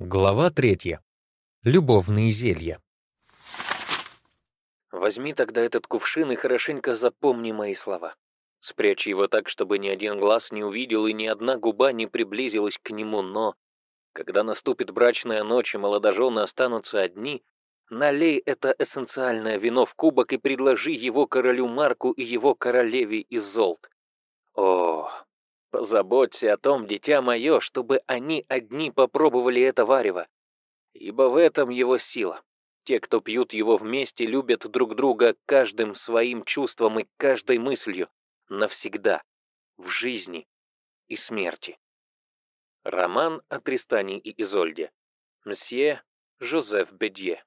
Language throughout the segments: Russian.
Глава третья. Любовные зелья. Возьми тогда этот кувшин и хорошенько запомни мои слова. Спрячь его так, чтобы ни один глаз не увидел и ни одна губа не приблизилась к нему, но... Когда наступит брачная ночь и молодожены останутся одни, налей это эссенциальное вино в кубок и предложи его королю Марку и его королеве из Золт. О, Позаботься о том, дитя мое, чтобы они одни попробовали это варево, ибо в этом его сила. Те, кто пьют его вместе, любят друг друга каждым своим чувством и каждой мыслью, навсегда, в жизни и смерти. Роман о Тристане и Изольде. Мсье Жозеф Бедье.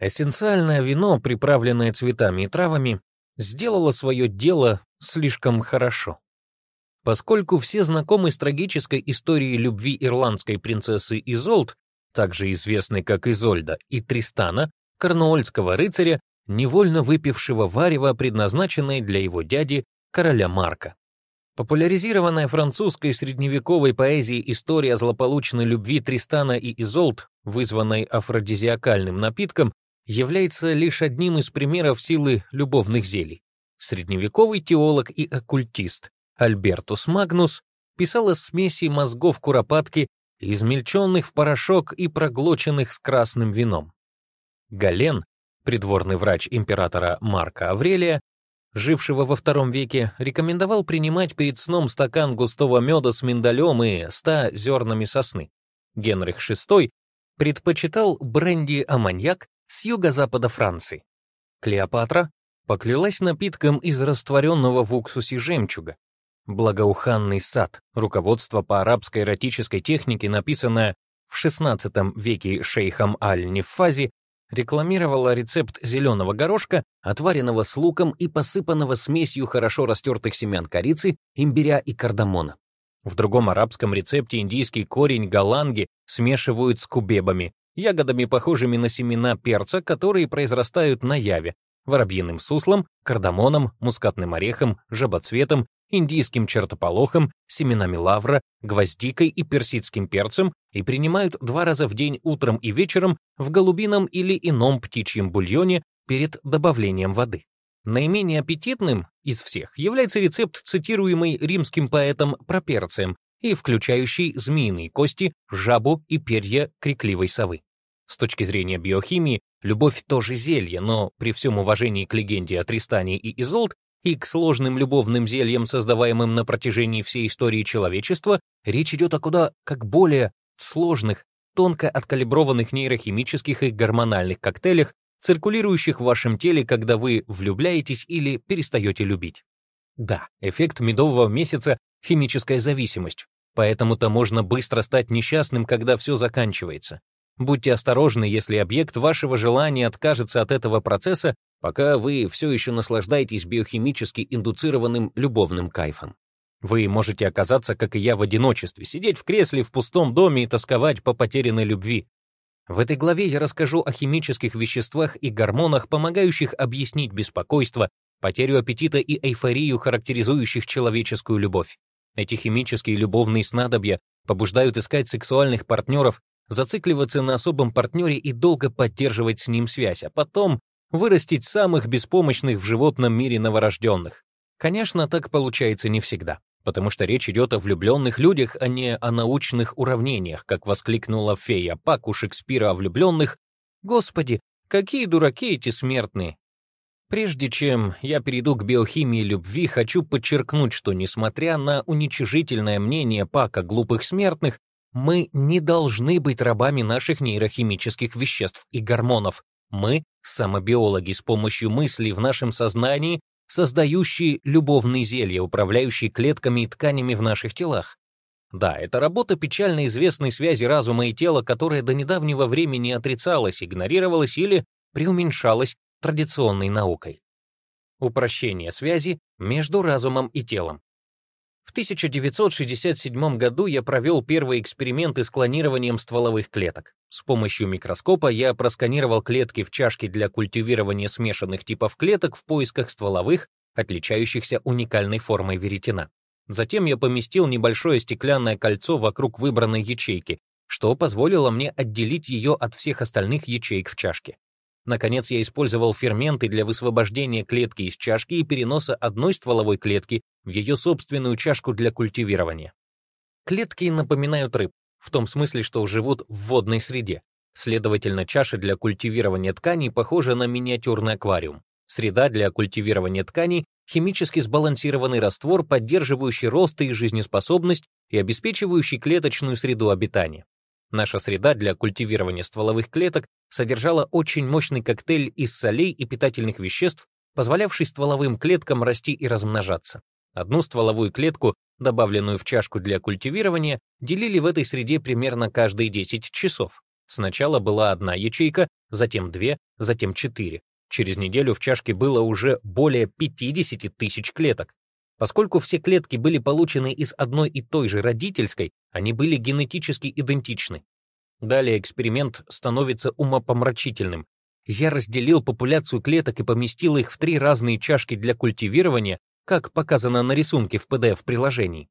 Эссенциальное вино, приправленное цветами и травами, сделало свое дело слишком хорошо. Поскольку все знакомы с трагической историей любви ирландской принцессы Изолд, также известной как Изольда, и Тристана, корнуольского рыцаря, невольно выпившего варево, предназначенное для его дяди, короля Марка. Популяризированная французской средневековой поэзией история злополучной любви Тристана и Изолд, вызванной афродизиакальным напитком, является лишь одним из примеров силы любовных зелий. Средневековый теолог и оккультист Альбертус Магнус писал о смеси мозгов куропатки, измельченных в порошок и проглоченных с красным вином. Гален, придворный врач императора Марка Аврелия, жившего во втором веке, рекомендовал принимать перед сном стакан густого меда с миндалем и ста зернами сосны. Генрих VI предпочитал бренди-аманьяк с юго-запада Франции. Клеопатра поклялась напитком из растворенного в уксусе жемчуга, Благоуханный сад, руководство по арабской эротической технике, написанное в XVI веке шейхом Аль-Нефази, рекламировало рецепт зеленого горошка, отваренного с луком и посыпанного смесью хорошо растертых семян корицы, имбиря и кардамона. В другом арабском рецепте индийский корень галанги смешивают с кубебами, ягодами, похожими на семена перца, которые произрастают на яве, воробьиным суслом, кардамоном, мускатным орехом, жаботцветом индийским чертополохом, семенами лавра, гвоздикой и персидским перцем и принимают два раза в день утром и вечером в голубином или ином птичьем бульоне перед добавлением воды. Наименее аппетитным из всех является рецепт, цитируемый римским поэтом Проперцием и включающий змеиные кости, жабу и перья крикливой совы. С точки зрения биохимии, любовь тоже зелье, но при всем уважении к легенде о Тристане и Изолд, и к сложным любовным зельям, создаваемым на протяжении всей истории человечества, речь идет о куда как более сложных, тонко откалиброванных нейрохимических и гормональных коктейлях, циркулирующих в вашем теле, когда вы влюбляетесь или перестаете любить. Да, эффект медового месяца — химическая зависимость, поэтому-то можно быстро стать несчастным, когда все заканчивается. Будьте осторожны, если объект вашего желания откажется от этого процесса, пока вы все еще наслаждаетесь биохимически индуцированным любовным кайфом. Вы можете оказаться, как и я, в одиночестве, сидеть в кресле в пустом доме и тосковать по потерянной любви. В этой главе я расскажу о химических веществах и гормонах, помогающих объяснить беспокойство, потерю аппетита и эйфорию, характеризующих человеческую любовь. Эти химические любовные снадобья побуждают искать сексуальных партнеров зацикливаться на особом партнере и долго поддерживать с ним связь, а потом вырастить самых беспомощных в животном мире новорожденных. Конечно, так получается не всегда, потому что речь идет о влюбленных людях, а не о научных уравнениях, как воскликнула фея Пак у Шекспира о влюбленных. Господи, какие дураки эти смертные! Прежде чем я перейду к биохимии любви, хочу подчеркнуть, что, несмотря на уничижительное мнение Пака глупых смертных, мы не должны быть рабами наших нейрохимических веществ и гормонов. Мы — самобиологи с помощью мыслей в нашем сознании, создающие любовные зелья, управляющие клетками и тканями в наших телах. Да, это работа печально известной связи разума и тела, которая до недавнего времени отрицалась, игнорировалась или преуменьшалась традиционной наукой. Упрощение связи между разумом и телом. В 1967 году я провел первые эксперименты с клонированием стволовых клеток. С помощью микроскопа я просканировал клетки в чашке для культивирования смешанных типов клеток в поисках стволовых, отличающихся уникальной формой веретена. Затем я поместил небольшое стеклянное кольцо вокруг выбранной ячейки, что позволило мне отделить ее от всех остальных ячеек в чашке. Наконец, я использовал ферменты для высвобождения клетки из чашки и переноса одной стволовой клетки в ее собственную чашку для культивирования. Клетки напоминают рыб, в том смысле, что живут в водной среде. Следовательно, чаша для культивирования тканей похожа на миниатюрный аквариум. Среда для культивирования тканей — химически сбалансированный раствор, поддерживающий рост и жизнеспособность и обеспечивающий клеточную среду обитания. Наша среда для культивирования стволовых клеток содержала очень мощный коктейль из солей и питательных веществ, позволявший стволовым клеткам расти и размножаться. Одну стволовую клетку, добавленную в чашку для культивирования, делили в этой среде примерно каждые 10 часов. Сначала была одна ячейка, затем две, затем четыре. Через неделю в чашке было уже более 50 тысяч клеток. Поскольку все клетки были получены из одной и той же родительской, они были генетически идентичны. Далее эксперимент становится умопомрачительным. Я разделил популяцию клеток и поместил их в три разные чашки для культивирования, как показано на рисунке в PDF-приложении.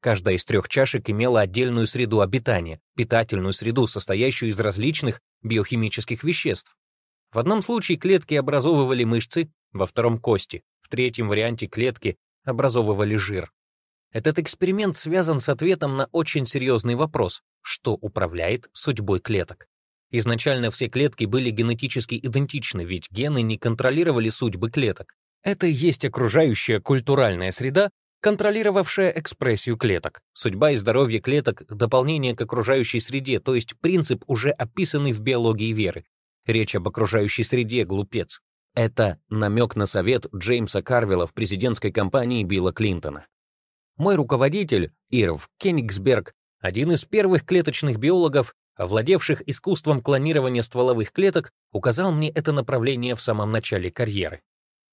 Каждая из трех чашек имела отдельную среду обитания, питательную среду, состоящую из различных биохимических веществ. В одном случае клетки образовывали мышцы, во втором — кости, в третьем варианте клетки образовывали жир. Этот эксперимент связан с ответом на очень серьезный вопрос, что управляет судьбой клеток. Изначально все клетки были генетически идентичны, ведь гены не контролировали судьбы клеток. Это и есть окружающая культуральная среда, контролировавшая экспрессию клеток. Судьба и здоровье клеток — дополнение к окружающей среде, то есть принцип, уже описанный в биологии веры. Речь об окружающей среде, глупец. Это намек на совет Джеймса Карвилла в президентской кампании Билла Клинтона. Мой руководитель, Ирв Кенигсберг, один из первых клеточных биологов, овладевших искусством клонирования стволовых клеток, указал мне это направление в самом начале карьеры.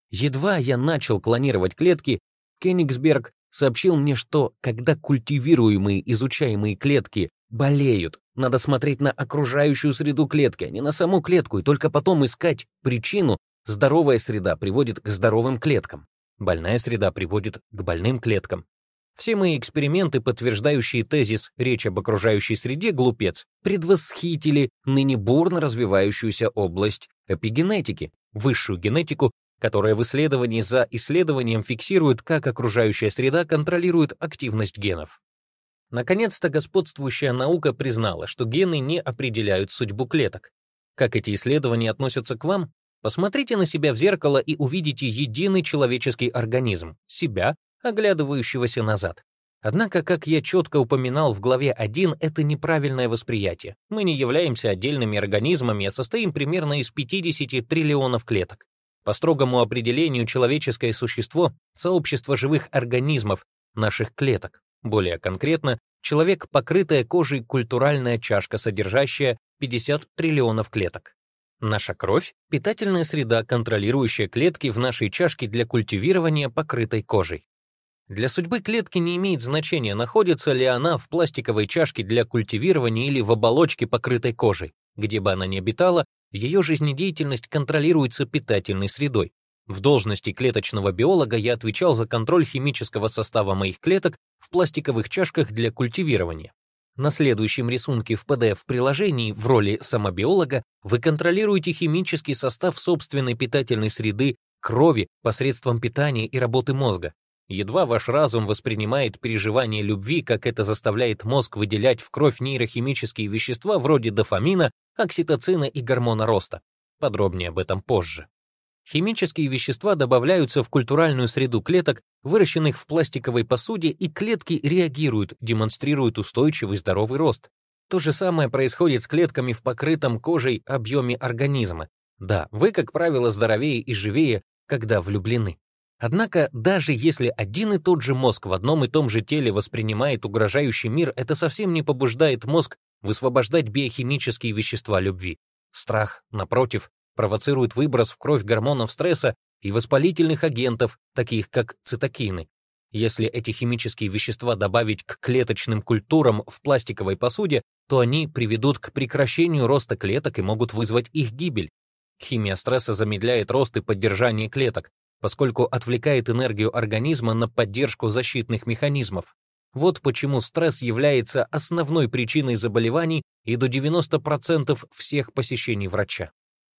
Едва я начал клонировать клетки, Кенигсберг сообщил мне, что когда культивируемые изучаемые клетки болеют, надо смотреть на окружающую среду клетки, а не на саму клетку, и только потом искать причину, Здоровая среда приводит к здоровым клеткам. Больная среда приводит к больным клеткам. Все мои эксперименты, подтверждающие тезис «речь об окружающей среде, глупец», предвосхитили ныне бурно развивающуюся область эпигенетики, высшую генетику, которая в исследовании за исследованием фиксирует, как окружающая среда контролирует активность генов. Наконец-то господствующая наука признала, что гены не определяют судьбу клеток. Как эти исследования относятся к вам, Посмотрите на себя в зеркало и увидите единый человеческий организм, себя, оглядывающегося назад. Однако, как я четко упоминал в главе 1, это неправильное восприятие. Мы не являемся отдельными организмами, а состоим примерно из 50 триллионов клеток. По строгому определению, человеческое существо — сообщество живых организмов, наших клеток. Более конкретно, человек — покрытая кожей культуральная чашка, содержащая 50 триллионов клеток. Наша кровь — питательная среда, контролирующая клетки в нашей чашке для культивирования покрытой кожей. Для судьбы клетки не имеет значения, находится ли она в пластиковой чашке для культивирования или в оболочке, покрытой кожей. Где бы она ни обитала, ее жизнедеятельность контролируется питательной средой. В должности клеточного биолога я отвечал за контроль химического состава моих клеток в пластиковых чашках для культивирования. На следующем рисунке в PDF-приложении в роли самобиолога вы контролируете химический состав собственной питательной среды крови посредством питания и работы мозга. Едва ваш разум воспринимает переживание любви, как это заставляет мозг выделять в кровь нейрохимические вещества вроде дофамина, окситоцина и гормона роста. Подробнее об этом позже. Химические вещества добавляются в культуральную среду клеток, выращенных в пластиковой посуде, и клетки реагируют, демонстрируют устойчивый здоровый рост. То же самое происходит с клетками в покрытом кожей объеме организма. Да, вы, как правило, здоровее и живее, когда влюблены. Однако, даже если один и тот же мозг в одном и том же теле воспринимает угрожающий мир, это совсем не побуждает мозг высвобождать биохимические вещества любви. Страх, напротив, провоцирует выброс в кровь гормонов стресса и воспалительных агентов, таких как цитокины. Если эти химические вещества добавить к клеточным культурам в пластиковой посуде, то они приведут к прекращению роста клеток и могут вызвать их гибель. Химия стресса замедляет рост и поддержание клеток, поскольку отвлекает энергию организма на поддержку защитных механизмов. Вот почему стресс является основной причиной заболеваний и до 90% всех посещений врача.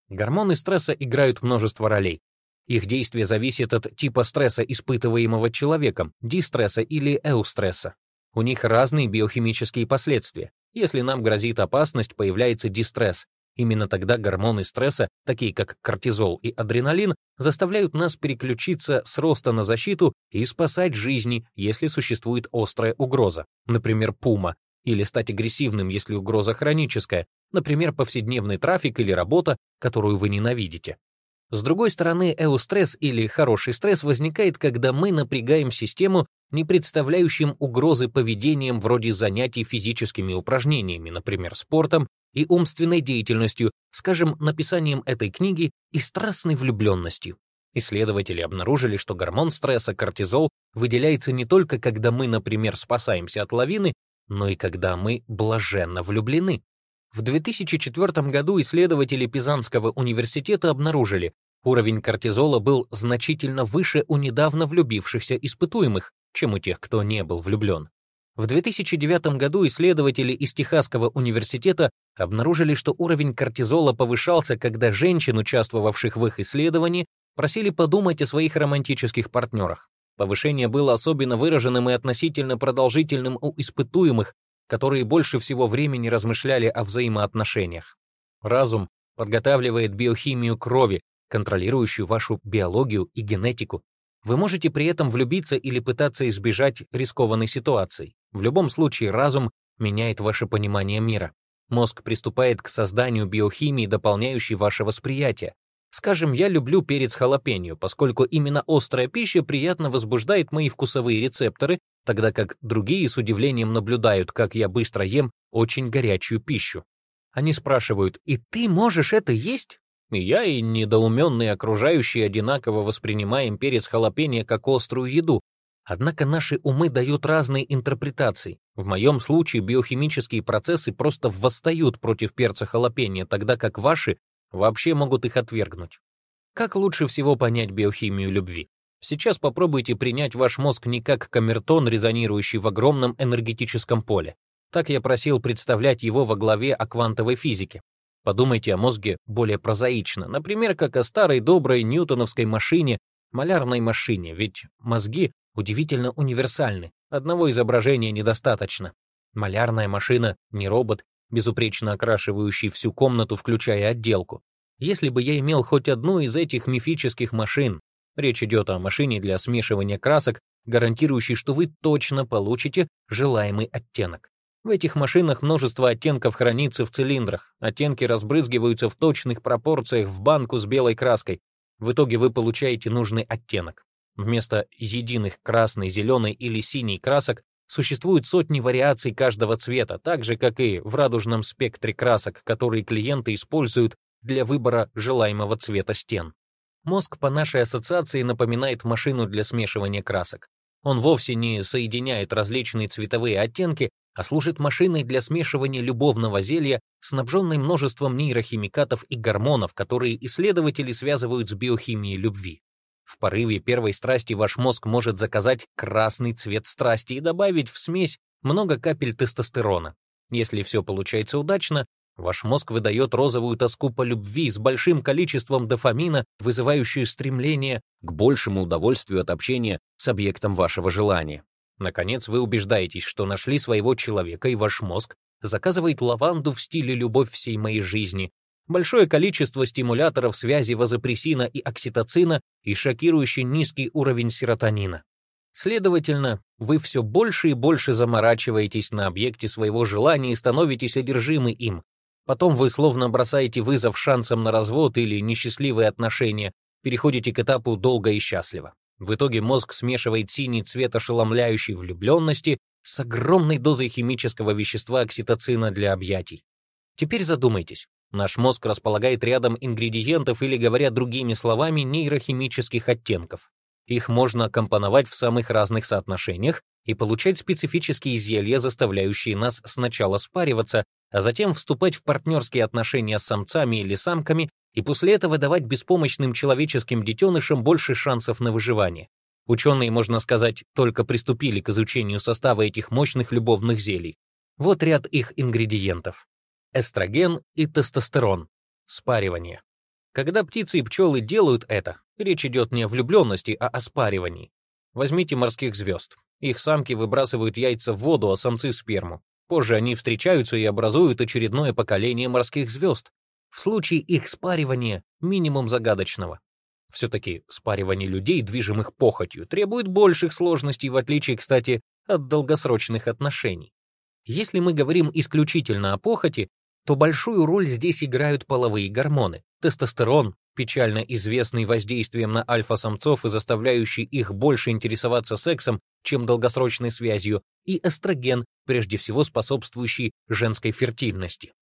Гормоны стресса играют множество ролей. Их действие зависит от типа стресса, испытываемого человеком, дистресса или эустресса. У них разные биохимические последствия. Если нам грозит опасность, появляется дистресс. Именно тогда гормоны стресса, такие как кортизол и адреналин, заставляют нас переключиться с роста на защиту и спасать жизни, если существует острая угроза, например, пума, или стать агрессивным, если угроза хроническая, например, повседневный трафик или работа, которую вы ненавидите. С другой стороны, эустресс или хороший стресс возникает, когда мы напрягаем систему, не представляющим угрозы поведением вроде занятий физическими упражнениями, например, спортом и умственной деятельностью, скажем, написанием этой книги и страстной влюбленностью. Исследователи обнаружили, что гормон стресса кортизол выделяется не только когда мы, например, спасаемся от лавины, но и когда мы блаженно влюблены. В 2004 году исследователи Пизанского университета обнаружили, уровень кортизола был значительно выше у недавно влюбившихся испытуемых, чем у тех, кто не был влюблен. В 2009 году исследователи из Техасского университета обнаружили, что уровень кортизола повышался, когда женщин, участвовавших в их исследовании, просили подумать о своих романтических партнерах. Повышение было особенно выраженным и относительно продолжительным у испытуемых, которые больше всего времени размышляли о взаимоотношениях. Разум подготавливает биохимию крови, контролирующую вашу биологию и генетику. Вы можете при этом влюбиться или пытаться избежать рискованной ситуации. В любом случае, разум меняет ваше понимание мира. Мозг приступает к созданию биохимии, дополняющей ваше восприятие. Скажем, я люблю перец халапеньо, поскольку именно острая пища приятно возбуждает мои вкусовые рецепторы, тогда как другие с удивлением наблюдают, как я быстро ем очень горячую пищу. Они спрашивают, «И ты можешь это есть?» И я и недоуменные окружающие одинаково воспринимаем перец халапеньо как острую еду, Однако наши умы дают разные интерпретации. В моем случае биохимические процессы просто восстают против перца халапеньо, тогда как ваши вообще могут их отвергнуть. Как лучше всего понять биохимию любви? Сейчас попробуйте принять ваш мозг не как камертон, резонирующий в огромном энергетическом поле. Так я просил представлять его во главе о квантовой физике. Подумайте о мозге более прозаично, например, как о старой доброй ньютоновской машине, малярной машине, ведь мозги удивительно универсальны, одного изображения недостаточно. Малярная машина не робот, безупречно окрашивающий всю комнату, включая отделку. Если бы я имел хоть одну из этих мифических машин, речь идет о машине для смешивания красок, гарантирующей, что вы точно получите желаемый оттенок. В этих машинах множество оттенков хранится в цилиндрах, оттенки разбрызгиваются в точных пропорциях в банку с белой краской. В итоге вы получаете нужный оттенок. Вместо единых красный, зеленый или синий красок существуют сотни вариаций каждого цвета, так же, как и в радужном спектре красок, которые клиенты используют для выбора желаемого цвета стен. Мозг по нашей ассоциации напоминает машину для смешивания красок. Он вовсе не соединяет различные цветовые оттенки, а служит машиной для смешивания любовного зелья, снабженной множеством нейрохимикатов и гормонов, которые исследователи связывают с биохимией любви. В порыве первой страсти ваш мозг может заказать красный цвет страсти и добавить в смесь много капель тестостерона. Если все получается удачно, ваш мозг выдает розовую тоску по любви с большим количеством дофамина, вызывающую стремление к большему удовольствию от общения с объектом вашего желания. Наконец, вы убеждаетесь, что нашли своего человека, и ваш мозг заказывает лаванду в стиле «любовь всей моей жизни», большое количество стимуляторов связи вазопрессина и окситоцина и шокирующий низкий уровень серотонина. Следовательно, вы все больше и больше заморачиваетесь на объекте своего желания и становитесь одержимы им. Потом вы словно бросаете вызов шансам на развод или несчастливые отношения, переходите к этапу долго и счастливо. В итоге мозг смешивает синий цвет ошеломляющей влюбленности с огромной дозой химического вещества окситоцина для объятий. Теперь задумайтесь, Наш мозг располагает рядом ингредиентов или, говоря другими словами, нейрохимических оттенков. Их можно компоновать в самых разных соотношениях и получать специфические зелья, заставляющие нас сначала спариваться, а затем вступать в партнерские отношения с самцами или самками и после этого давать беспомощным человеческим детенышам больше шансов на выживание. Ученые, можно сказать, только приступили к изучению состава этих мощных любовных зелий. Вот ряд их ингредиентов. Эстроген и тестостерон. Спаривание. Когда птицы и пчелы делают это, речь идет не о влюбленности, а о спаривании. Возьмите морских звезд. Их самки выбрасывают яйца в воду, а самцы — сперму. Позже они встречаются и образуют очередное поколение морских звезд. В случае их спаривания минимум загадочного. Все-таки спаривание людей, движимых похотью, требует больших сложностей, в отличие, кстати, от долгосрочных отношений. Если мы говорим исключительно о похоти, то большую роль здесь играют половые гормоны. Тестостерон, печально известный воздействием на альфа-самцов и заставляющий их больше интересоваться сексом, чем долгосрочной связью, и эстроген, прежде всего способствующий женской фертильности.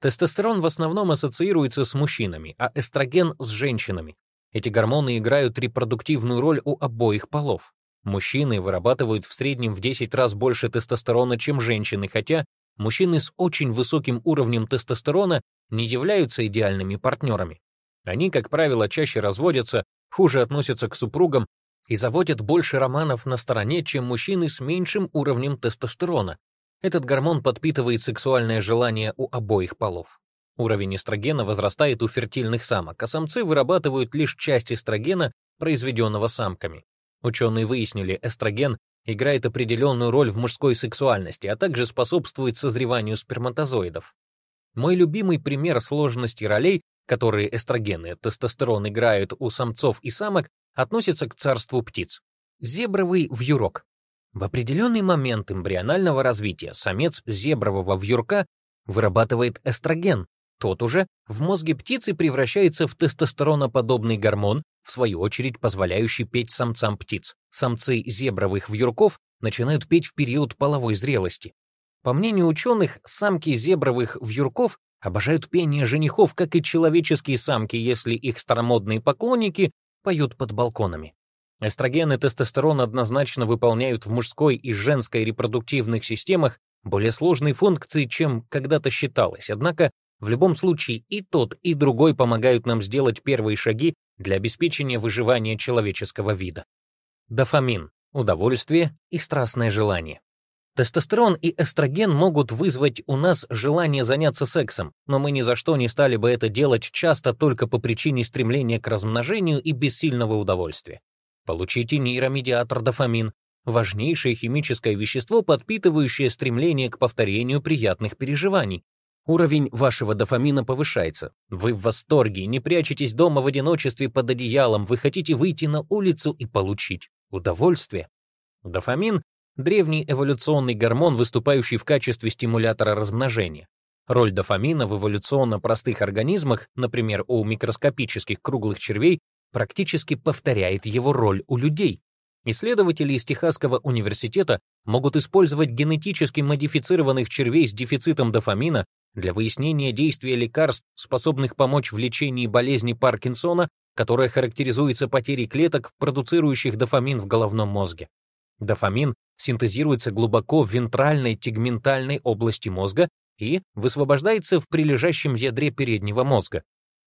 Тестостерон в основном ассоциируется с мужчинами, а эстроген — с женщинами. Эти гормоны играют репродуктивную роль у обоих полов. Мужчины вырабатывают в среднем в 10 раз больше тестостерона, чем женщины, хотя мужчины с очень высоким уровнем тестостерона не являются идеальными партнерами. Они, как правило, чаще разводятся, хуже относятся к супругам и заводят больше романов на стороне, чем мужчины с меньшим уровнем тестостерона. Этот гормон подпитывает сексуальное желание у обоих полов. Уровень эстрогена возрастает у фертильных самок, а самцы вырабатывают лишь часть эстрогена, произведенного самками. Ученые выяснили, эстроген играет определенную роль в мужской сексуальности, а также способствует созреванию сперматозоидов. Мой любимый пример сложности ролей, которые эстрогены, тестостерон играют у самцов и самок, относится к царству птиц. Зебровый вьюрок. В определенный момент эмбрионального развития самец зебрового вьюрка вырабатывает эстроген, тот уже в мозге птицы превращается в тестостероноподобный гормон, в свою очередь позволяющий петь самцам птиц. Самцы зебровых вьюрков начинают петь в период половой зрелости. По мнению ученых, самки зебровых вьюрков обожают пение женихов, как и человеческие самки, если их старомодные поклонники поют под балконами. Эстроген и тестостерон однозначно выполняют в мужской и женской репродуктивных системах более сложные функции, чем когда-то считалось, однако в любом случае и тот, и другой помогают нам сделать первые шаги для обеспечения выживания человеческого вида. Дофамин — удовольствие и страстное желание. Тестостерон и эстроген могут вызвать у нас желание заняться сексом, но мы ни за что не стали бы это делать часто только по причине стремления к размножению и бессильного удовольствия. Получите нейромедиатор дофамин, важнейшее химическое вещество, подпитывающее стремление к повторению приятных переживаний, Уровень вашего дофамина повышается. Вы в восторге, не прячетесь дома в одиночестве под одеялом, вы хотите выйти на улицу и получить удовольствие. Дофамин — древний эволюционный гормон, выступающий в качестве стимулятора размножения. Роль дофамина в эволюционно простых организмах, например, у микроскопических круглых червей, практически повторяет его роль у людей. Исследователи из Техасского университета могут использовать генетически модифицированных червей с дефицитом дофамина для выяснения действия лекарств, способных помочь в лечении болезни Паркинсона, которая характеризуется потерей клеток, продуцирующих дофамин в головном мозге. Дофамин синтезируется глубоко в вентральной тегментальной области мозга и высвобождается в прилежащем ядре переднего мозга.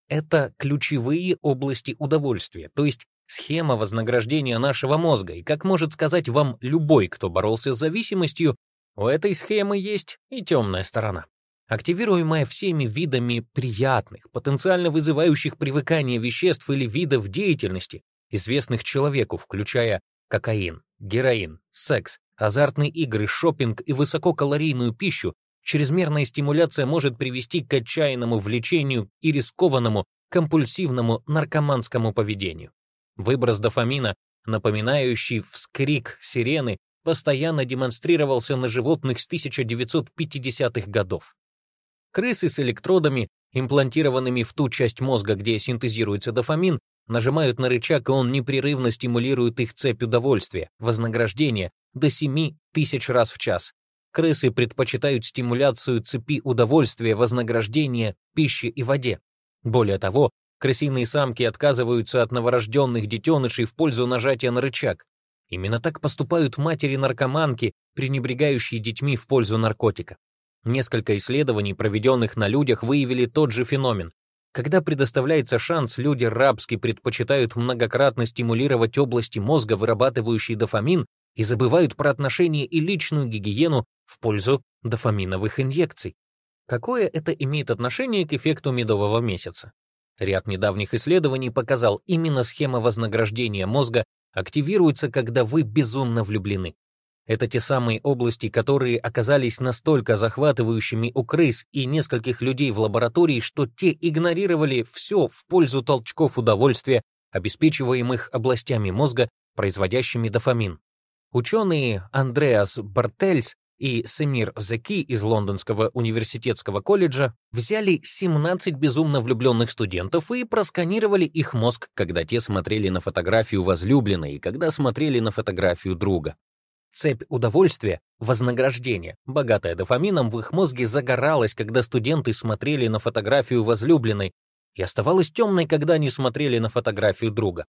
Это ключевые области удовольствия, то есть схема вознаграждения нашего мозга, и, как может сказать вам любой, кто боролся с зависимостью, у этой схемы есть и темная сторона активируемая всеми видами приятных, потенциально вызывающих привыкание веществ или видов деятельности, известных человеку, включая кокаин, героин, секс, азартные игры, шопинг и высококалорийную пищу, чрезмерная стимуляция может привести к отчаянному влечению и рискованному, компульсивному наркоманскому поведению. Выброс дофамина, напоминающий вскрик сирены, постоянно демонстрировался на животных с 1950-х годов. Крысы с электродами, имплантированными в ту часть мозга, где синтезируется дофамин, нажимают на рычаг, и он непрерывно стимулирует их цепь удовольствия, вознаграждения, до 7 тысяч раз в час. Крысы предпочитают стимуляцию цепи удовольствия, вознаграждения, пищи и воде. Более того, крысиные самки отказываются от новорожденных детенышей в пользу нажатия на рычаг. Именно так поступают матери-наркоманки, пренебрегающие детьми в пользу наркотика. Несколько исследований, проведенных на людях, выявили тот же феномен. Когда предоставляется шанс, люди рабски предпочитают многократно стимулировать области мозга, вырабатывающие дофамин, и забывают про отношения и личную гигиену в пользу дофаминовых инъекций. Какое это имеет отношение к эффекту медового месяца? Ряд недавних исследований показал, именно схема вознаграждения мозга активируется, когда вы безумно влюблены. Это те самые области, которые оказались настолько захватывающими у крыс и нескольких людей в лаборатории, что те игнорировали все в пользу толчков удовольствия, обеспечиваемых областями мозга, производящими дофамин. Ученые Андреас Бартельс и Семир Заки из Лондонского университетского колледжа взяли 17 безумно влюбленных студентов и просканировали их мозг, когда те смотрели на фотографию возлюбленной и когда смотрели на фотографию друга. Цепь удовольствия, вознаграждения, богатая дофамином, в их мозге загоралась, когда студенты смотрели на фотографию возлюбленной, и оставалась темной, когда они смотрели на фотографию друга.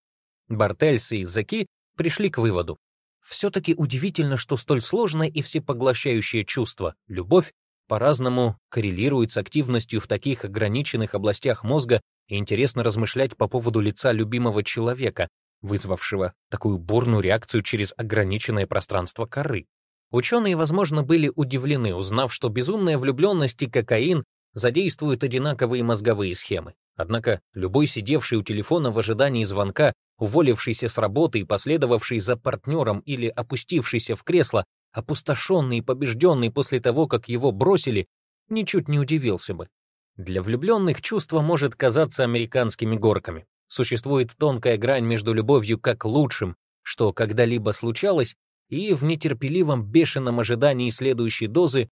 Бартельс и Заки пришли к выводу, все-таки удивительно, что столь сложное и всепоглощающее чувство, любовь, по-разному коррелирует с активностью в таких ограниченных областях мозга и интересно размышлять по поводу лица любимого человека, вызвавшего такую бурную реакцию через ограниченное пространство коры. Ученые, возможно, были удивлены, узнав, что безумная влюбленность и кокаин задействуют одинаковые мозговые схемы. Однако любой сидевший у телефона в ожидании звонка уволившийся с работы и последовавший за партнером или опустившийся в кресло, опустошенный и побежденный после того, как его бросили, ничуть не удивился бы. Для влюбленных чувство может казаться американскими горками. Существует тонкая грань между любовью как лучшим, что когда-либо случалось, и в нетерпеливом бешеном ожидании следующей дозы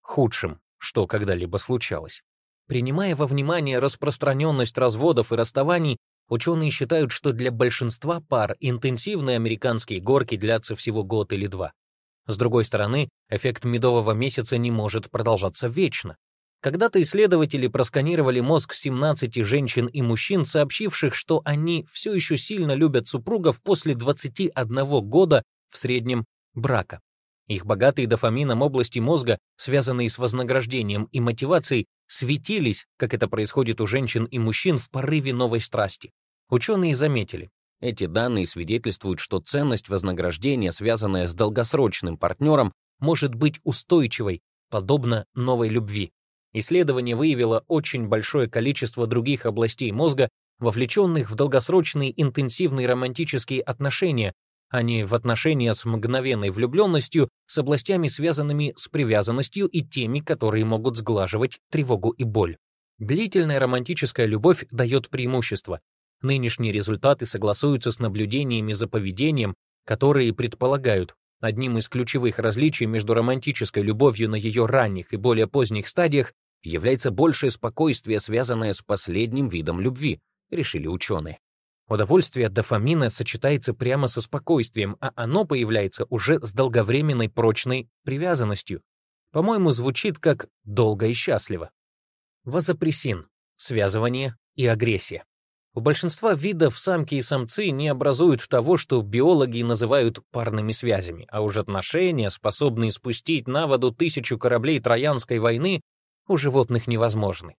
худшим, что когда-либо случалось. Принимая во внимание распространенность разводов и расставаний, Ученые считают, что для большинства пар интенсивные американские горки длятся всего год или два. С другой стороны, эффект медового месяца не может продолжаться вечно. Когда-то исследователи просканировали мозг 17 женщин и мужчин, сообщивших, что они все еще сильно любят супругов после 21 года в среднем брака. Их богатые дофамином области мозга, связанные с вознаграждением и мотивацией, светились, как это происходит у женщин и мужчин в порыве новой страсти. Ученые заметили, эти данные свидетельствуют, что ценность вознаграждения, связанная с долгосрочным партнером, может быть устойчивой, подобно новой любви. Исследование выявило очень большое количество других областей мозга, вовлеченных в долгосрочные интенсивные романтические отношения, а не в отношения с мгновенной влюбленностью, с областями, связанными с привязанностью и теми, которые могут сглаживать тревогу и боль. Длительная романтическая любовь дает преимущество. Нынешние результаты согласуются с наблюдениями за поведением, которые предполагают, одним из ключевых различий между романтической любовью на ее ранних и более поздних стадиях является большее спокойствие, связанное с последним видом любви, решили ученые. Удовольствие от дофамина сочетается прямо со спокойствием, а оно появляется уже с долговременной прочной привязанностью. По-моему, звучит как «долго и счастливо». Вазопрессин, связывание и агрессия. У большинства видов самки и самцы не образуют того, что биологи называют парными связями, а уж отношения, способные спустить на воду тысячу кораблей Троянской войны, у животных невозможны.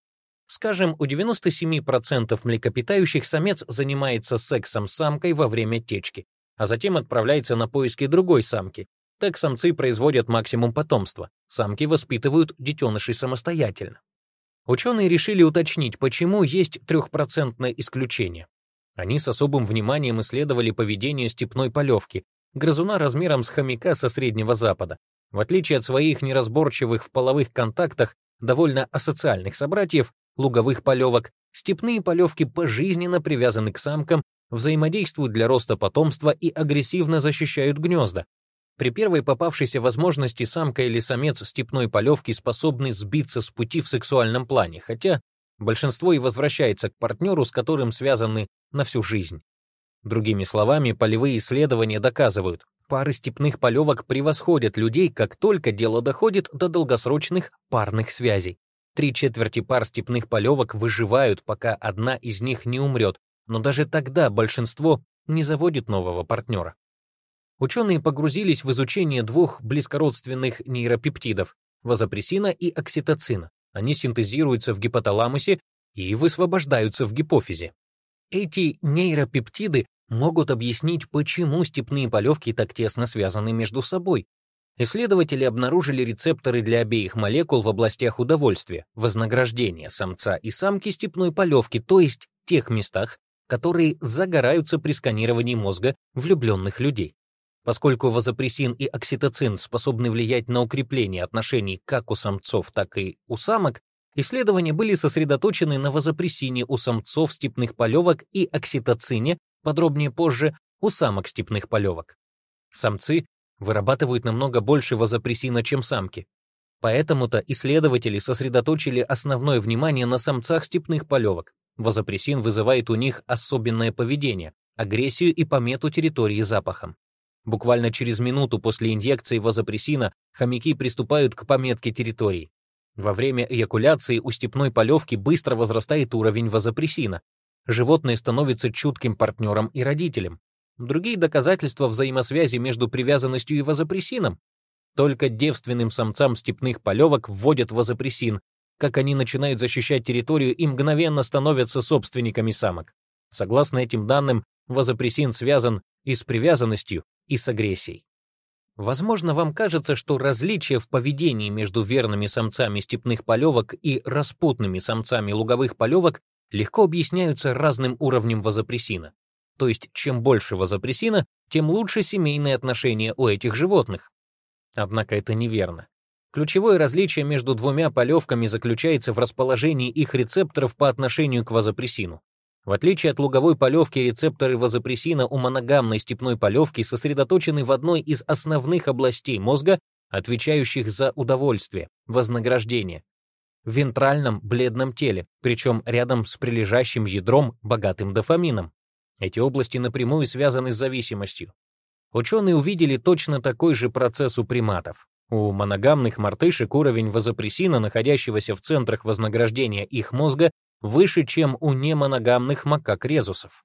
Скажем, у 97% млекопитающих самец занимается сексом с самкой во время течки, а затем отправляется на поиски другой самки. Так самцы производят максимум потомства, самки воспитывают детенышей самостоятельно. Ученые решили уточнить, почему есть трехпроцентное исключение. Они с особым вниманием исследовали поведение степной полевки, грызуна размером с хомяка со Среднего Запада. В отличие от своих неразборчивых в половых контактах довольно асоциальных собратьев, луговых полевок, степные полевки пожизненно привязаны к самкам, взаимодействуют для роста потомства и агрессивно защищают гнезда. При первой попавшейся возможности самка или самец степной полевки способны сбиться с пути в сексуальном плане, хотя большинство и возвращается к партнеру, с которым связаны на всю жизнь. Другими словами, полевые исследования доказывают, пары степных полевок превосходят людей, как только дело доходит до долгосрочных парных связей. Три четверти пар степных полевок выживают, пока одна из них не умрет, но даже тогда большинство не заводит нового партнера. Ученые погрузились в изучение двух близкородственных нейропептидов — вазопрессина и окситоцина. Они синтезируются в гипоталамусе и высвобождаются в гипофизе. Эти нейропептиды могут объяснить, почему степные полевки так тесно связаны между собой. Исследователи обнаружили рецепторы для обеих молекул в областях удовольствия, вознаграждения самца и самки степной полевки, то есть тех местах, которые загораются при сканировании мозга влюбленных людей. Поскольку вазопрессин и окситоцин способны влиять на укрепление отношений как у самцов, так и у самок, исследования были сосредоточены на вазопрессине у самцов степных полевок и окситоцине, подробнее позже, у самок степных полевок. Самцы вырабатывают намного больше вазопрессина, чем самки. Поэтому-то исследователи сосредоточили основное внимание на самцах степных полевок. Вазопрессин вызывает у них особенное поведение, агрессию и помету территории запахом. Буквально через минуту после инъекции вазопрессина хомяки приступают к пометке территории. Во время эякуляции у степной полевки быстро возрастает уровень вазопрессина. Животное становится чутким партнером и родителем. Другие доказательства взаимосвязи между привязанностью и вазопрессином. Только девственным самцам степных полевок вводят вазопрессин, как они начинают защищать территорию и мгновенно становятся собственниками самок. Согласно этим данным, вазопрессин связан и с привязанностью, и с агрессией. Возможно, вам кажется, что различия в поведении между верными самцами степных полевок и распутными самцами луговых полевок легко объясняются разным уровнем вазопрессина. То есть, чем больше вазопрессина, тем лучше семейные отношения у этих животных. Однако это неверно. Ключевое различие между двумя полевками заключается в расположении их рецепторов по отношению к вазопрессину. В отличие от луговой полевки, рецепторы вазопрессина у моногамной степной полевки сосредоточены в одной из основных областей мозга, отвечающих за удовольствие, вознаграждение, в вентральном бледном теле, причем рядом с прилежащим ядром, богатым дофамином. Эти области напрямую связаны с зависимостью. Ученые увидели точно такой же процесс у приматов. У моногамных мартышек уровень вазопрессина, находящегося в центрах вознаграждения их мозга, выше, чем у немоногамных макак-резусов.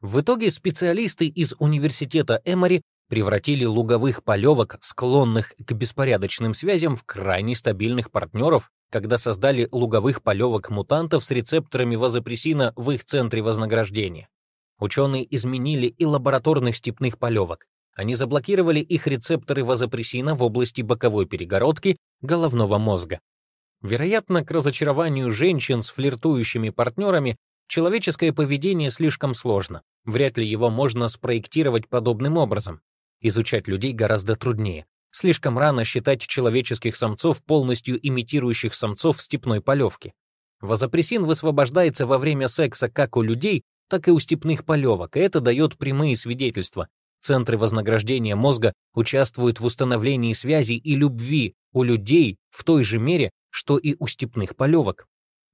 В итоге специалисты из университета Эмори превратили луговых полевок, склонных к беспорядочным связям, в крайне стабильных партнеров, когда создали луговых полевок-мутантов с рецепторами вазопрессина в их центре вознаграждения. Ученые изменили и лабораторных степных полевок. Они заблокировали их рецепторы вазопрессина в области боковой перегородки головного мозга. Вероятно, к разочарованию женщин с флиртующими партнерами человеческое поведение слишком сложно. Вряд ли его можно спроектировать подобным образом. Изучать людей гораздо труднее. Слишком рано считать человеческих самцов, полностью имитирующих самцов в степной полевке. Вазопрессин высвобождается во время секса как у людей, так и у степных полевок, и это дает прямые свидетельства. Центры вознаграждения мозга участвуют в установлении связей и любви у людей в той же мере, что и у степных полевок.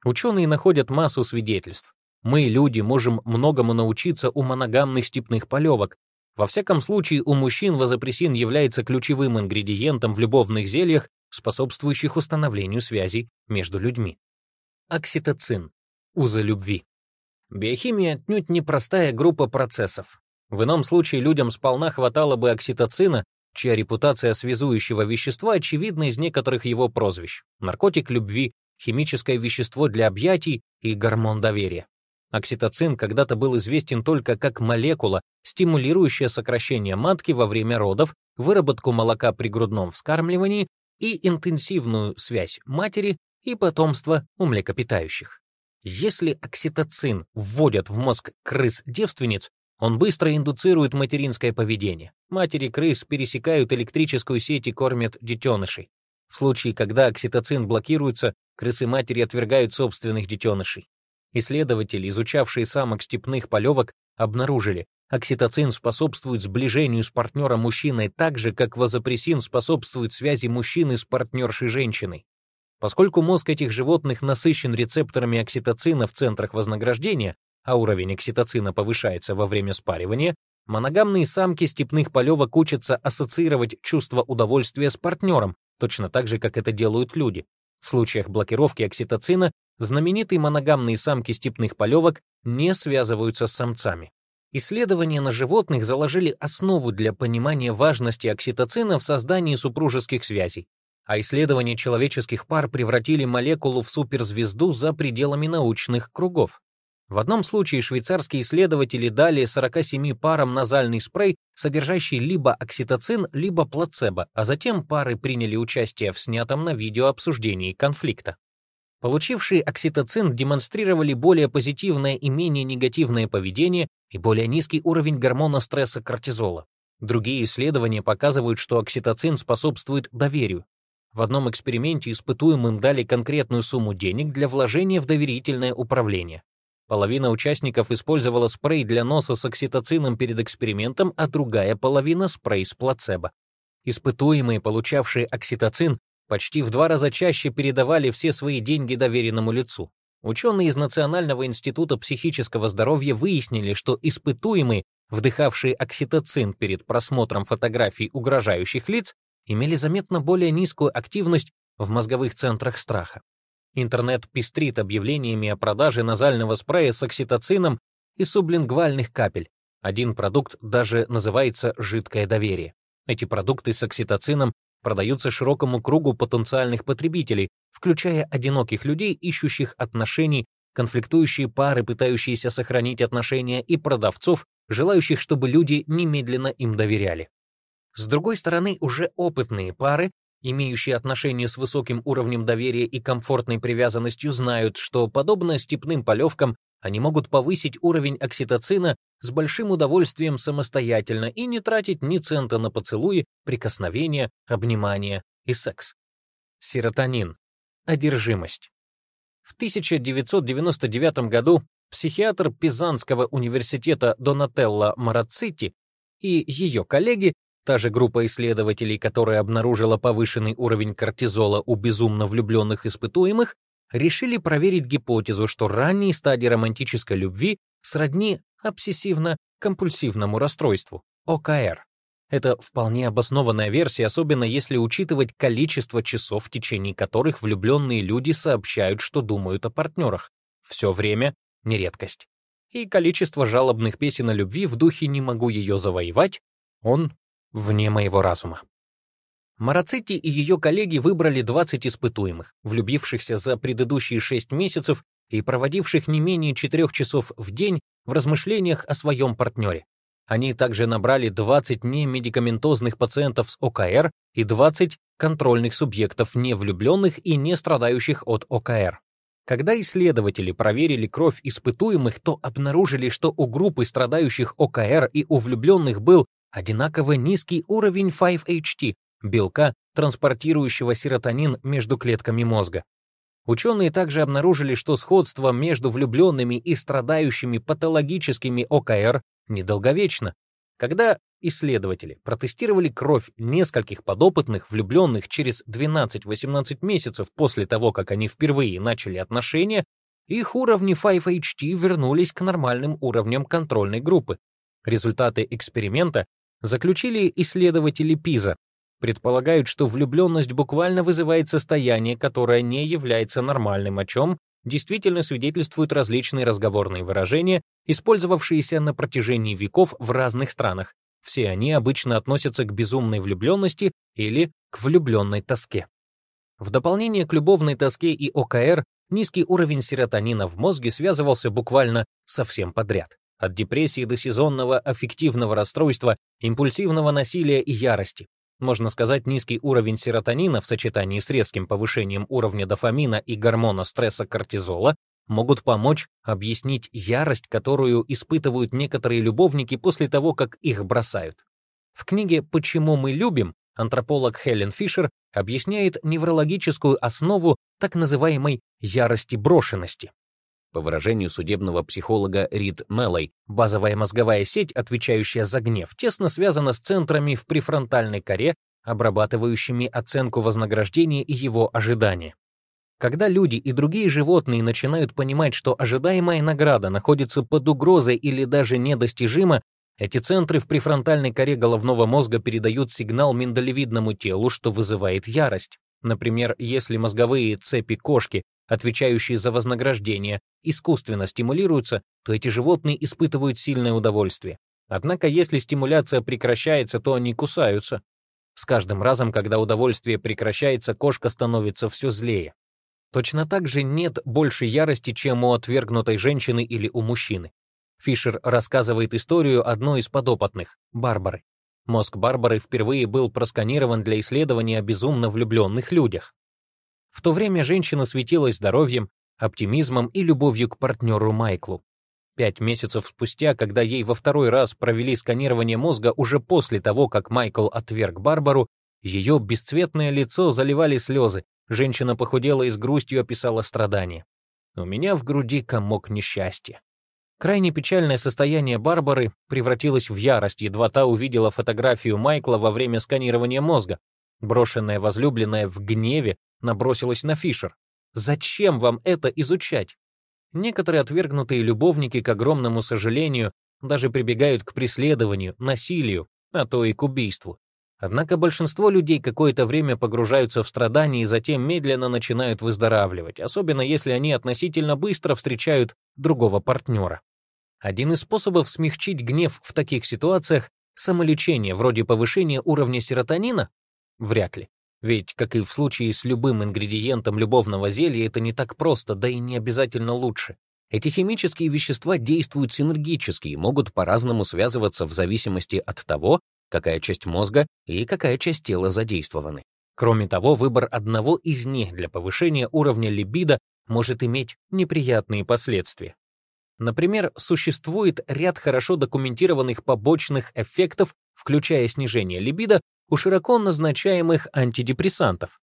Ученые находят массу свидетельств. Мы, люди, можем многому научиться у моногамных степных полевок. Во всяком случае, у мужчин вазопрессин является ключевым ингредиентом в любовных зельях, способствующих установлению связей между людьми. Окситоцин. Узы любви. Биохимия отнюдь непростая группа процессов. В ином случае людям сполна хватало бы окситоцина, чья репутация связующего вещества очевидна из некоторых его прозвищ. Наркотик любви, химическое вещество для объятий и гормон доверия. Окситоцин когда-то был известен только как молекула, стимулирующая сокращение матки во время родов, выработку молока при грудном вскармливании и интенсивную связь матери и потомства у млекопитающих. Если окситоцин вводят в мозг крыс-девственниц, он быстро индуцирует материнское поведение. Матери крыс пересекают электрическую сеть и кормят детенышей. В случае, когда окситоцин блокируется, крысы-матери отвергают собственных детенышей. Исследователи, изучавшие самок степных полевок, обнаружили, окситоцин способствует сближению с партнером мужчиной так же, как вазопрессин способствует связи мужчины с партнершей женщиной. Поскольку мозг этих животных насыщен рецепторами окситоцина в центрах вознаграждения, а уровень окситоцина повышается во время спаривания, моногамные самки степных полевок учатся ассоциировать чувство удовольствия с партнером, точно так же, как это делают люди. В случаях блокировки окситоцина знаменитые моногамные самки степных полевок не связываются с самцами. Исследования на животных заложили основу для понимания важности окситоцина в создании супружеских связей. а исследования человеческих пар превратили молекулу в суперзвезду за пределами научных кругов. В одном случае швейцарские исследователи дали 47 парам назальный спрей, содержащий либо окситоцин, либо плацебо, а затем пары приняли участие в снятом на видео обсуждении конфликта. Получившие окситоцин демонстрировали более позитивное и менее негативное поведение и более низкий уровень гормона стресса кортизола. Другие исследования показывают, что окситоцин способствует доверию. В одном эксперименте испытуемым дали конкретную сумму денег для вложения в доверительное управление. Половина участников использовала спрей для носа с окситоцином перед экспериментом, а другая половина — спрей с плацебо. Испытуемые, получавшие окситоцин, почти в два раза чаще передавали все свои деньги доверенному лицу. Ученые из Национального института психического здоровья выяснили, что испытуемые, вдыхавшие окситоцин перед просмотром фотографий угрожающих лиц, имели заметно более низкую активность в мозговых центрах страха. Интернет пестрит объявлениями о продаже назального спрея с окситоцином и сублингвальных капель. Один продукт даже называется «жидкое доверие». Эти продукты с окситоцином продаются широкому кругу потенциальных потребителей, включая одиноких людей, ищущих отношений, конфликтующие пары, пытающиеся сохранить отношения, и продавцов, желающих, чтобы люди немедленно им доверяли. С другой стороны, уже опытные пары имеющие отношения с высоким уровнем доверия и комфортной привязанностью, знают, что, подобно степным полевкам, они могут повысить уровень окситоцина с большим удовольствием самостоятельно и не тратить ни цента на поцелуи, прикосновения, обнимания и секс. Серотонин. Одержимость. В 1999 году психиатр Пизанского университета Донателла Марацити и ее коллеги Та же группа исследователей, которая обнаружила повышенный уровень кортизола у безумно влюбленных испытуемых, решили проверить гипотезу, что ранние стадии романтической любви сродни обсессивно-компульсивному расстройству, ОКР. Это вполне обоснованная версия, особенно если учитывать количество часов, в течение которых влюбленные люди сообщают, что думают о партнерах. Все время — не редкость. И количество жалобных песен о любви в духе «не могу ее завоевать» он вне моего разума. Марацетти и ее коллеги выбрали 20 испытуемых, влюбившихся за предыдущие 6 месяцев и проводивших не менее 4 часов в день в размышлениях о своем партнере. Они также набрали 20 немедикаментозных пациентов с ОКР и 20 контрольных субъектов, не влюбленных и не страдающих от ОКР. Когда исследователи проверили кровь испытуемых, то обнаружили, что у группы страдающих ОКР и у влюбленных был одинаково низкий уровень 5-HT, белка, транспортирующего серотонин между клетками мозга. Ученые также обнаружили, что сходство между влюбленными и страдающими патологическими ОКР недолговечно. Когда исследователи протестировали кровь нескольких подопытных влюбленных через 12-18 месяцев после того, как они впервые начали отношения, их уровни 5-HT вернулись к нормальным уровням контрольной группы. Результаты эксперимента заключили исследователи ПИЗа, предполагают, что влюбленность буквально вызывает состояние, которое не является нормальным, о чем действительно свидетельствуют различные разговорные выражения, использовавшиеся на протяжении веков в разных странах. Все они обычно относятся к безумной влюбленности или к влюбленной тоске. В дополнение к любовной тоске и ОКР, низкий уровень серотонина в мозге связывался буквально со всем подряд от депрессии до сезонного аффективного расстройства, импульсивного насилия и ярости. Можно сказать, низкий уровень серотонина в сочетании с резким повышением уровня дофамина и гормона стресса кортизола могут помочь объяснить ярость, которую испытывают некоторые любовники после того, как их бросают. В книге «Почему мы любим» антрополог Хелен Фишер объясняет неврологическую основу так называемой ярости брошенности. По выражению судебного психолога Рид Меллой, базовая мозговая сеть, отвечающая за гнев, тесно связана с центрами в префронтальной коре, обрабатывающими оценку вознаграждения и его ожидания. Когда люди и другие животные начинают понимать, что ожидаемая награда находится под угрозой или даже недостижима, эти центры в префронтальной коре головного мозга передают сигнал миндалевидному телу, что вызывает ярость. Например, если мозговые цепи кошки отвечающие за вознаграждение, искусственно стимулируются, то эти животные испытывают сильное удовольствие. Однако если стимуляция прекращается, то они кусаются. С каждым разом, когда удовольствие прекращается, кошка становится все злее. Точно так же нет больше ярости, чем у отвергнутой женщины или у мужчины. Фишер рассказывает историю одной из подопытных, Барбары. Мозг Барбары впервые был просканирован для исследования о безумно влюбленных людях. В то время женщина светилась здоровьем, оптимизмом и любовью к партнеру Майклу. Пять месяцев спустя, когда ей во второй раз провели сканирование мозга уже после того, как Майкл отверг Барбару, ее бесцветное лицо заливали слезы, женщина похудела и с грустью описала страдания. У меня в груди комок несчастья. Крайне печальное состояние Барбары превратилось в ярость, едва та увидела фотографию Майкла во время сканирования мозга. Брошенная возлюбленная в гневе набросилась на Фишер. «Зачем вам это изучать? Некоторые отвергнутые любовники, к огромному сожалению, даже прибегают к преследованию, насилию, а то и к убийству. Однако большинство людей какое-то время погружаются в страдания и затем медленно начинают выздоравливать, особенно если они относительно быстро встречают другого партнера. Один из способов смягчить гнев в таких ситуациях — самолечение, вроде повышения уровня серотонина? Вряд ли. Ведь, как и в случае с любым ингредиентом любовного зелья, это не так просто, да и не обязательно лучше. Эти химические вещества действуют синергически и могут по-разному связываться в зависимости от того, какая часть мозга и какая часть тела задействованы. Кроме того, выбор одного из них для повышения уровня либидо может иметь неприятные последствия. Например, существует ряд хорошо документированных побочных эффектов, включая снижение либидо у широко назначаемых антидепрессантов,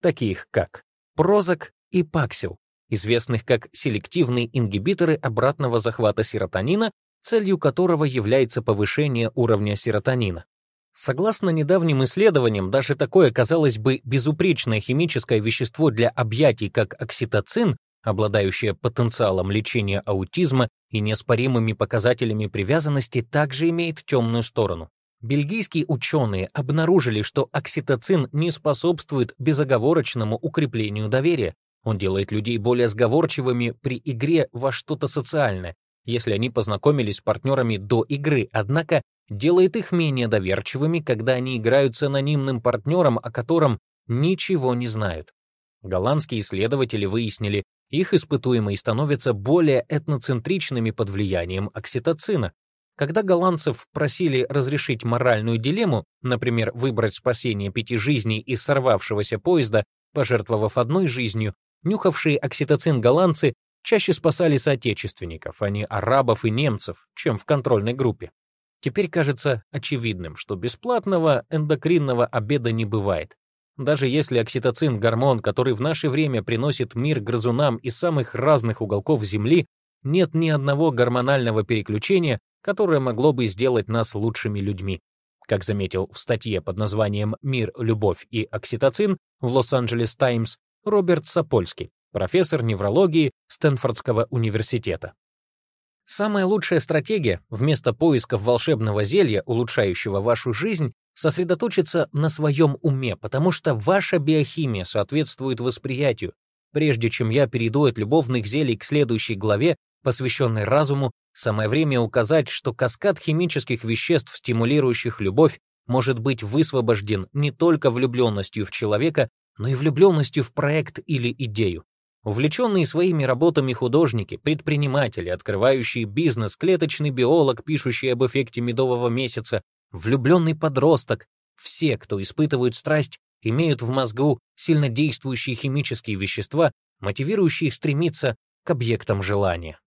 таких как Прозак и Паксил, известных как селективные ингибиторы обратного захвата серотонина, целью которого является повышение уровня серотонина. Согласно недавним исследованиям, даже такое, казалось бы, безупречное химическое вещество для объятий, как окситоцин, обладающее потенциалом лечения аутизма и неоспоримыми показателями привязанности, также имеет темную сторону. Бельгийские ученые обнаружили, что окситоцин не способствует безоговорочному укреплению доверия. Он делает людей более сговорчивыми при игре во что-то социальное, если они познакомились с партнерами до игры, однако делает их менее доверчивыми, когда они играют с анонимным партнером, о котором ничего не знают. Голландские исследователи выяснили, их испытуемые становятся более этноцентричными под влиянием окситоцина, когда голландцев просили разрешить моральную дилемму, например, выбрать спасение пяти жизней из сорвавшегося поезда, пожертвовав одной жизнью, нюхавшие окситоцин голландцы чаще спасали соотечественников, а не арабов и немцев, чем в контрольной группе. Теперь кажется очевидным, что бесплатного эндокринного обеда не бывает. Даже если окситоцин — гормон, который в наше время приносит мир грызунам из самых разных уголков Земли, нет ни одного гормонального переключения, которое могло бы сделать нас лучшими людьми. Как заметил в статье под названием «Мир, любовь и окситоцин» в Лос-Анджелес Таймс Роберт Сапольский, профессор неврологии Стэнфордского университета. Самая лучшая стратегия вместо поисков волшебного зелья, улучшающего вашу жизнь, сосредоточиться на своем уме, потому что ваша биохимия соответствует восприятию. Прежде чем я перейду от любовных зелий к следующей главе, посвященной разуму, самое время указать, что каскад химических веществ, стимулирующих любовь, может быть высвобожден не только влюбленностью в человека, но и влюбленностью в проект или идею. Увлеченные своими работами художники, предприниматели, открывающие бизнес, клеточный биолог, пишущий об эффекте медового месяца, влюбленный подросток, все, кто испытывают страсть, имеют в мозгу сильнодействующие химические вещества, мотивирующие стремиться к объектам желания.